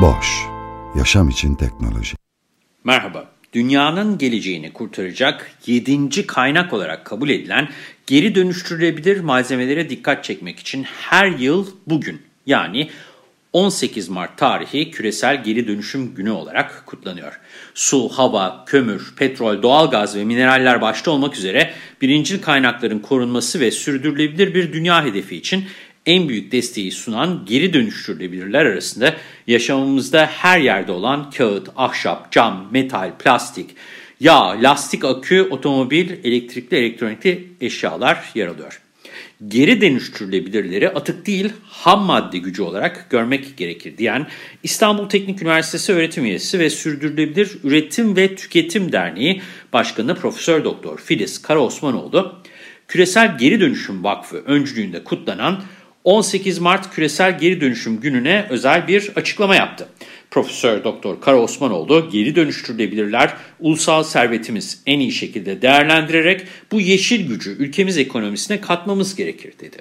Boş, yaşam için teknoloji. Merhaba, dünyanın geleceğini kurtaracak 7. kaynak olarak kabul edilen geri dönüştürülebilir malzemelere dikkat çekmek için her yıl bugün yani 18 Mart tarihi küresel geri dönüşüm günü olarak kutlanıyor. Su, hava, kömür, petrol, doğalgaz ve mineraller başta olmak üzere birincil kaynakların korunması ve sürdürülebilir bir dünya hedefi için en büyük desteği sunan geri dönüştürülebilirler arasında yaşamımızda her yerde olan kağıt, ahşap, cam, metal, plastik, yağ, lastik akü, otomobil, elektrikli elektronikli eşyalar yer alıyor. Geri dönüştürülebilirleri atık değil ham madde gücü olarak görmek gerekir diyen İstanbul Teknik Üniversitesi öğretim üyesi ve Sürdürülebilir Üretim ve Tüketim Derneği Başkanı Profesör Doktor Filiz Karaosmanoğlu, Küresel Geri Dönüşüm Vakfı öncülüğünde kutlanan 18 Mart Küresel Geri Dönüşüm Günü'ne özel bir açıklama yaptı. Profesör Doktor Kara Osmanoğlu geri dönüştürülebilirler ulusal servetimiz en iyi şekilde değerlendirerek bu yeşil gücü ülkemiz ekonomisine katmamız gerekir dedi.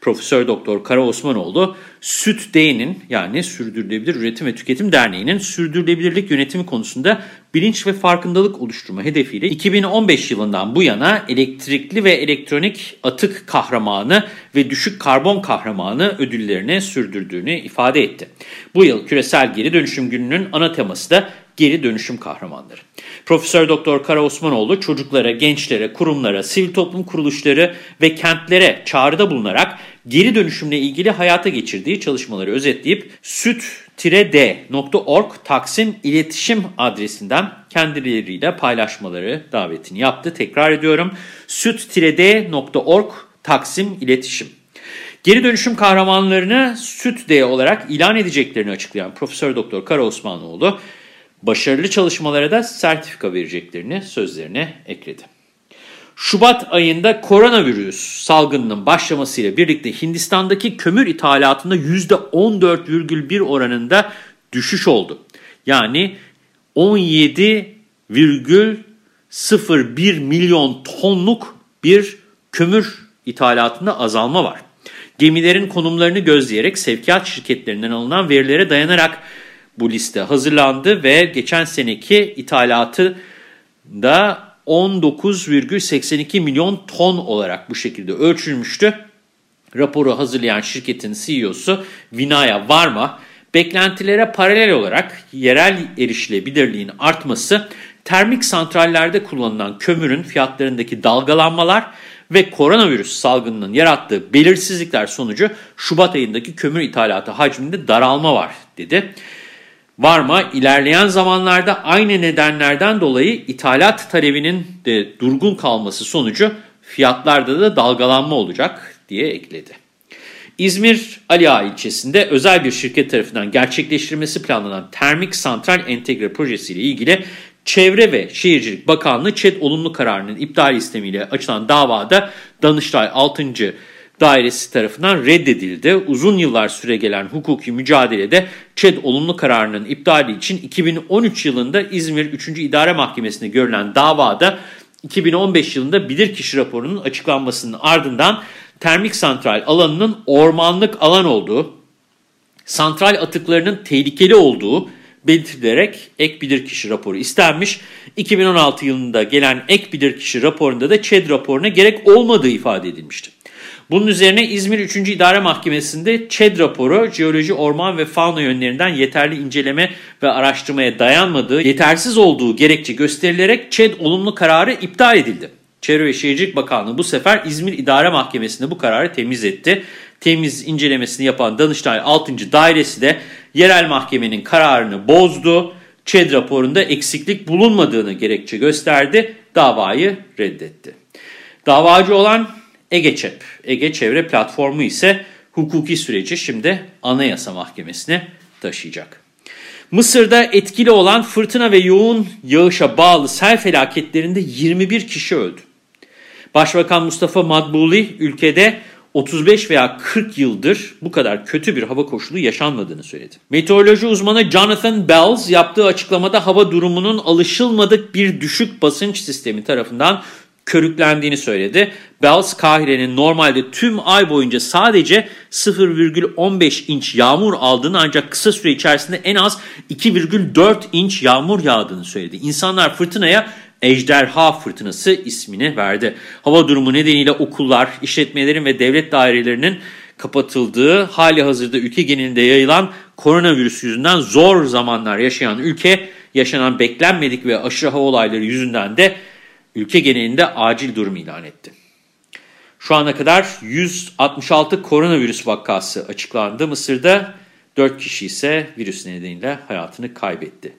Profesör Doktor Kara Osmanoğlu Süt D'nin yani Sürdürülebilir Üretim ve Tüketim Derneği'nin sürdürülebilirlik yönetimi konusunda bilinç ve farkındalık oluşturma hedefiyle 2015 yılından bu yana elektrikli ve elektronik atık kahramanı ve düşük karbon kahramanı ödüllerini sürdürdüğünü ifade etti. Bu yıl küresel geri dönüşüm gününün ana teması da geri dönüşüm kahramanları. Profesör Doktor Kara Osmanoğlu çocuklara, gençlere, kurumlara, sivil toplum kuruluşları ve kentlere çağrıda bulunarak geri dönüşümle ilgili hayata geçirdiği çalışmaları özetleyip süt-d.org Taksim iletişim adresinden kendileriyle paylaşmaları davetini yaptı. Tekrar ediyorum süt-d.org Taksim iletişim. Geri dönüşüm kahramanlarını Süt D olarak ilan edeceklerini açıklayan Profesör Doktor Kara Osmanoğlu, başarılı çalışmalara da sertifika vereceklerini sözlerine ekledi. Şubat ayında koronavirüs salgınının başlamasıyla birlikte Hindistan'daki kömür ithalatında %14,1 oranında düşüş oldu. Yani 17,01 milyon tonluk bir kömür ithalatında azalma var. Gemilerin konumlarını gözleyerek sevkiyat şirketlerinden alınan verilere dayanarak bu liste hazırlandı ve geçen seneki ithalatı da 19,82 milyon ton olarak bu şekilde ölçülmüştü. Raporu hazırlayan şirketin CEO'su Vinaya Varma, beklentilere paralel olarak yerel erişilebilirliğin artması, termik santrallerde kullanılan kömürün fiyatlarındaki dalgalanmalar ve koronavirüs salgınının yarattığı belirsizlikler sonucu Şubat ayındaki kömür ithalatı hacminde daralma var dedi. Varma ilerleyen zamanlarda aynı nedenlerden dolayı ithalat talebinin de durgun kalması sonucu fiyatlarda da dalgalanma olacak diye ekledi. İzmir Aliağa ilçesinde özel bir şirket tarafından gerçekleştirmesi planlanan termik santral entegre projesi ile ilgili Çevre ve Şehircilik Bakanlığı ÇED olumlu kararının iptal istemiyle açılan davada Danıştay 6. Dairesi tarafından reddedildi. Uzun yıllar süre gelen hukuki mücadelede ÇED olumlu kararının iptali için 2013 yılında İzmir 3. İdare Mahkemesi'nde görülen davada 2015 yılında bilirkişi raporunun açıklanmasının ardından termik santral alanının ormanlık alan olduğu, santral atıklarının tehlikeli olduğu belirtilerek ek bilirkişi raporu istenmiş. 2016 yılında gelen ek bilirkişi raporunda da ÇED raporuna gerek olmadığı ifade edilmişti. Bunun üzerine İzmir 3. İdare Mahkemesi'nde ÇED raporu jeoloji, orman ve fauna yönlerinden yeterli inceleme ve araştırmaya dayanmadığı, yetersiz olduğu gerekçe gösterilerek ÇED olumlu kararı iptal edildi. Çevre ve Şehircilik Bakanlığı bu sefer İzmir İdare Mahkemesi'nde bu kararı temiz etti. Temiz incelemesini yapan Danıştay 6. Dairesi de yerel mahkemenin kararını bozdu. ÇED raporunda eksiklik bulunmadığını gerekçe gösterdi. Davayı reddetti. Davacı olan EGEÇEP, Ege Çevre Platformu ise hukuki süreci şimdi Anayasa Mahkemesi'ne taşıyacak. Mısır'da etkili olan fırtına ve yoğun yağışa bağlı sel felaketlerinde 21 kişi öldü. Başbakan Mustafa Madbuli ülkede 35 veya 40 yıldır bu kadar kötü bir hava koşulu yaşanmadığını söyledi. Meteoroloji uzmanı Jonathan Bells yaptığı açıklamada hava durumunun alışılmadık bir düşük basınç sistemi tarafından körüklendiğini söyledi. Bells, Kahire'nin normalde tüm ay boyunca sadece 0,15 inç yağmur aldığını ancak kısa süre içerisinde en az 2,4 inç yağmur yağdığını söyledi. İnsanlar fırtınaya ejderha fırtınası ismini verdi. Hava durumu nedeniyle okullar, işletmelerin ve devlet dairelerinin kapatıldığı, hali hazırda ülke genelinde yayılan koronavirüs yüzünden zor zamanlar yaşayan ülke, yaşanan beklenmedik ve aşırı hava olayları yüzünden de ülke genelinde acil durum ilan etti. Şu ana kadar 166 koronavirüs vakası açıklandı. Mısır'da 4 kişi ise virüs nedeniyle hayatını kaybetti.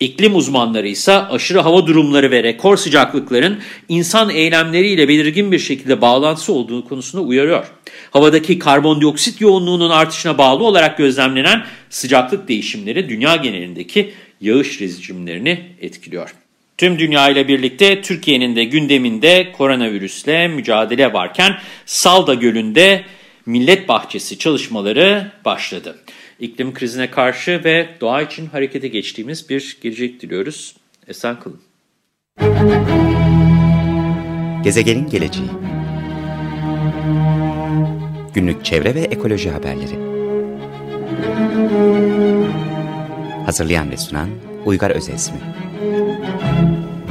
İklim uzmanları ise aşırı hava durumları ve rekor sıcaklıkların insan eylemleriyle belirgin bir şekilde bağlantısı olduğu konusunda uyarıyor. Havadaki karbondioksit yoğunluğunun artışına bağlı olarak gözlemlenen sıcaklık değişimleri dünya genelindeki yağış rejimlerini etkiliyor. Tüm dünya ile birlikte Türkiye'nin de gündeminde koronavirüsle mücadele varken Salda Gölü'nde millet bahçesi çalışmaları başladı. İklim krizine karşı ve doğa için harekete geçtiğimiz bir gelecek diliyoruz. Esen kalın. Gezegenin geleceği Günlük çevre ve ekoloji haberleri Hazırlayan ve sunan Uygar Özesmi